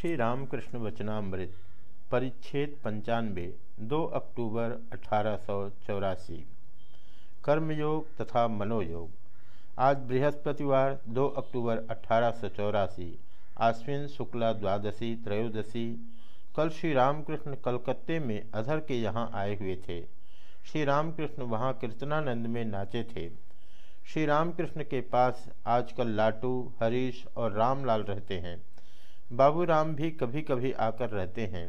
श्री रामकृष्ण वचनामृत परिच्छेद पंचानवे दो अक्टूबर अठारह कर्मयोग तथा मनोयोग। आज बृहस्पतिवार, दो अक्टूबर अठारह आश्विन शुक्ला द्वादशी, त्रयोदशी। कल श्री रामकृष्ण कलकत्ते में अधर के यहाँ आए हुए थे। श्री रामकृष्ण वहाँ कीर्तनानंद में नाचे थे। श्री रामकृष्ण के पास आजकल लाटू, हरीश और रामलाल रहते हैं। बाबू राम भी कभी कभी आकर रहते हैं।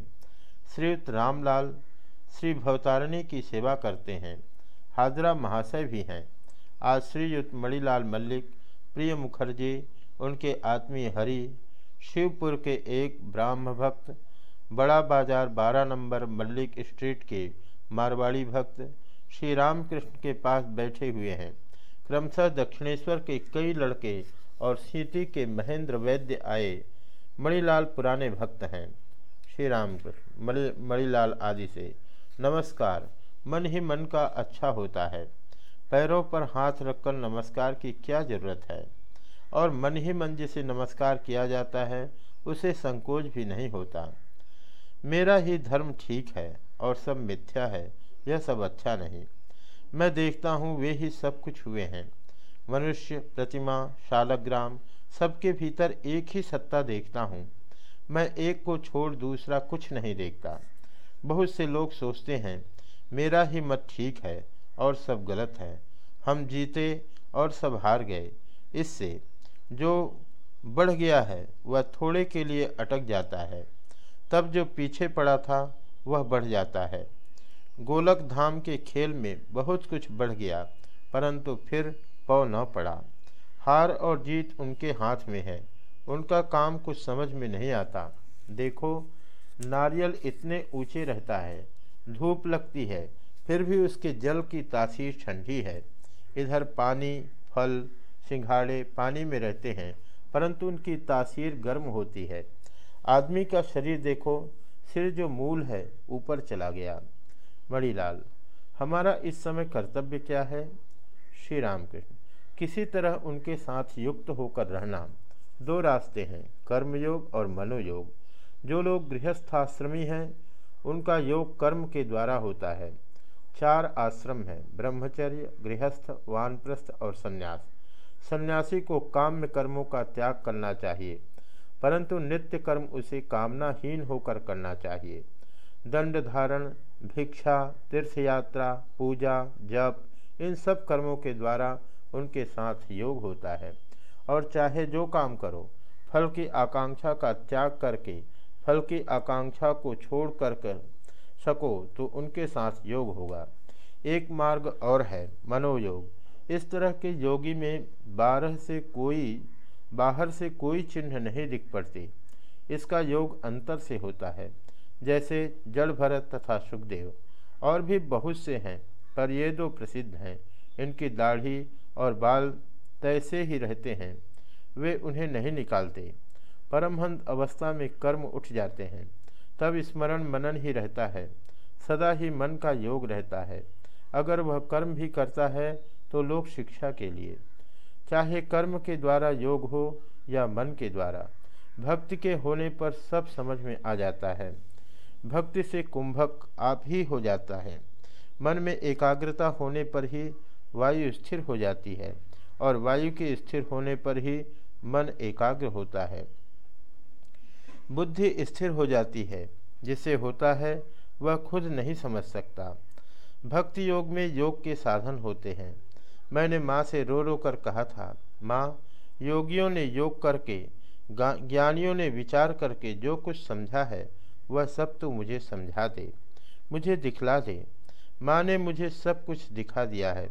श्रीयुक्त रामलाल, श्री भवतारिणी की सेवा करते हैं। हाजरा महाशय भी हैं। आज श्रीयुक्त मणिलाल मल्लिक, प्रिय मुखर्जी, उनके आत्मीय हरि, शिवपुर के एक ब्राह्म भक्त, बड़ा बाज़ार बारह नंबर मल्लिक स्ट्रीट के मारवाड़ी भक्त, श्री रामकृष्ण के पास बैठे हुए हैं। क्रमशः दक्षिणेश्वर के कई लड़के और सीटी के महेंद्र वैद्य आए। मणिलाल पुराने भक्त हैं। श्री राम मणि, मणिलाल आदि से, नमस्कार। मन ही मन का अच्छा होता है। पैरों पर हाथ रखकर नमस्कार की क्या ज़रूरत है? और मन ही मन जिसे नमस्कार किया जाता है, उसे संकोच भी नहीं होता। मेरा ही धर्म ठीक है और सब मिथ्या है, यह सब अच्छा नहीं। मैं देखता हूँ वे ही सब कुछ हुए हैं। मनुष्य, प्रतिमा, शालग्राम सबके भीतर एक ही सत्ता देखता हूँ। मैं एक को छोड़ दूसरा कुछ नहीं देखता। बहुत से लोग सोचते हैं, मेरा ही मत ठीक है और सब गलत है। हम जीते और सब हार गए। इससे जो बढ़ गया है, वह थोड़े के लिए अटक जाता है। तब जो पीछे पड़ा था, वह बढ़ जाता है। गोलक धाम के खेल में बहुत कुछ बढ़ गया, परंतु फिर पौ न पड़ा। हार और जीत उनके हाथ में है। उनका काम कुछ समझ में नहीं आता। देखो, नारियल इतने ऊँचे रहता है, धूप लगती है, फिर भी उसके जल की तासीर ठंडी है। इधर पानी, फल, सिंघाड़े पानी में रहते हैं, परंतु उनकी तासीर गर्म होती है। आदमी का शरीर देखो, सिर जो मूल है, ऊपर चला गया। मणिलाल, हमारा इस समय कर्तव्य क्या है? श्री राम कृष्ण किसी तरह उनके साथ युक्त होकर रहना। दो रास्ते हैं, कर्मयोग और मनोयोग। जो लोग गृहस्थाश्रमी हैं, उनका योग कर्म के द्वारा होता है। चार आश्रम हैं, ब्रह्मचर्य, गृहस्थ, वानप्रस्थ और संन्यास। सन्यासी को काम्य कर्मों का त्याग करना चाहिए, परंतु नित्य कर्म उसे कामनाहीन होकर करना चाहिए। दंड धारण, भिक्षा तीर्थयात्रा पूजा, जप, इन सब कर्मों के द्वारा उनके साथ योग होता है। और चाहे जो काम करो, फल की आकांक्षा का त्याग करके, फल की आकांक्षा को छोड़ कर कर सको तो उनके साथ योग होगा। एक मार्ग और है मनोयोग। इस तरह के योगी में बारह से कोई, बाहर से कोई चिन्ह नहीं दिख पड़ती। इसका योग अंतर से होता है, जैसे जड़ भरत तथा सुखदेव। और भी बहुत से हैं, पर ये दो प्रसिद्ध हैं। इनकी दाढ़ी और बाल तैसे ही रहते हैं, वे उन्हें नहीं निकालते। परमहंस अवस्था में कर्म उठ जाते हैं, तब स्मरण मनन ही रहता है, सदा ही मन का योग रहता है। अगर वह कर्म भी करता है तो लोक शिक्षा के लिए। चाहे कर्म के द्वारा योग हो या मन के द्वारा, भक्ति के होने पर सब समझ में आ जाता है। भक्ति से कुंभक आप ही हो जाता है। मन में एकाग्रता होने पर ही वायु स्थिर हो जाती है और वायु के स्थिर होने पर ही मन एकाग्र होता है। बुद्धि स्थिर हो जाती है, जिसे होता है, वह खुद नहीं समझ सकता। भक्ति योग में योग के साधन होते हैं। मैंने माँ से रो रो कर कहा था, माँ, योगियों ने योग करके ज्ञानियों ने विचार करके जो कुछ समझा है, वह सब तो मुझे समझा दे, मुझे दिखला दे। माँ ने मुझे सब कुछ दिखा दिया है।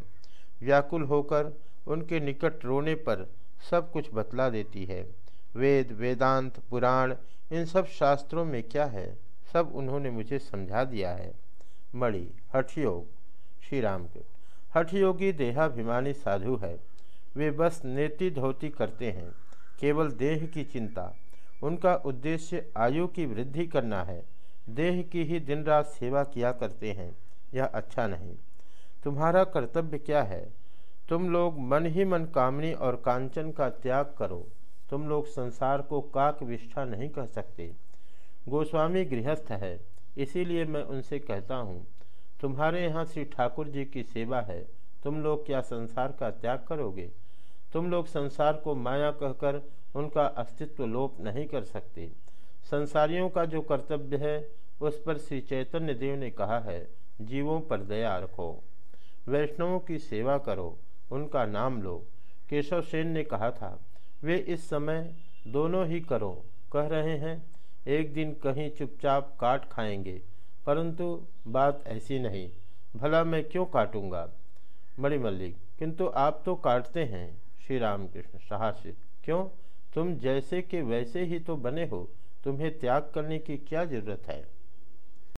व्याकुल होकर उनके निकट रोने पर सब कुछ बतला देती है। वेद, वेदांत, पुराण, इन सब शास्त्रों में क्या है? सब उन्होंने मुझे समझा दिया है। मणि, हठयोग श्री राम के हठयोगी देहाभिमानी साधु है। वे बस नेति धोती करते हैं। केवल देह की चिंता। उनका उद्देश्य आयु की वृद्धि करना है। देह की ही दिन रात सेवा किया करते हैं। यह अच्छा नहीं। तुम्हारा कर्तव्य क्या है? तुम लोग मन ही मन कामनी और कांचन का त्याग करो। तुम लोग संसार को काक विष्ठा नहीं कह सकते। गोस्वामी गृहस्थ है, इसीलिए मैं उनसे कहता हूँ, तुम्हारे यहाँ श्री ठाकुर जी की सेवा है। तुम लोग क्या संसार का त्याग करोगे? तुम लोग संसार को माया कहकर उनका अस्तित्व लोप नहीं कर सकते। संसारियों का जो कर्तव्य है, उस पर श्री चैतन्य देव ने कहा है, जीवों पर दया रखो। वैष्णवों की सेवा करो, उनका नाम लो। केशव सेन ने कहा था, वे इस समय दोनों ही करो, कह रहे हैं, एक दिन कहीं चुपचाप काट खाएँगे, परंतु बात ऐसी नहीं, भला मैं क्यों काटूँगा? मणिमल्लिक किंतु आप तो काटते हैं, श्री रामकृष्ण, साहस्य, क्यों? तुम जैसे के वैसे ही तो बने हो, तुम्हें त्याग करने की क्या ज़रूरत है?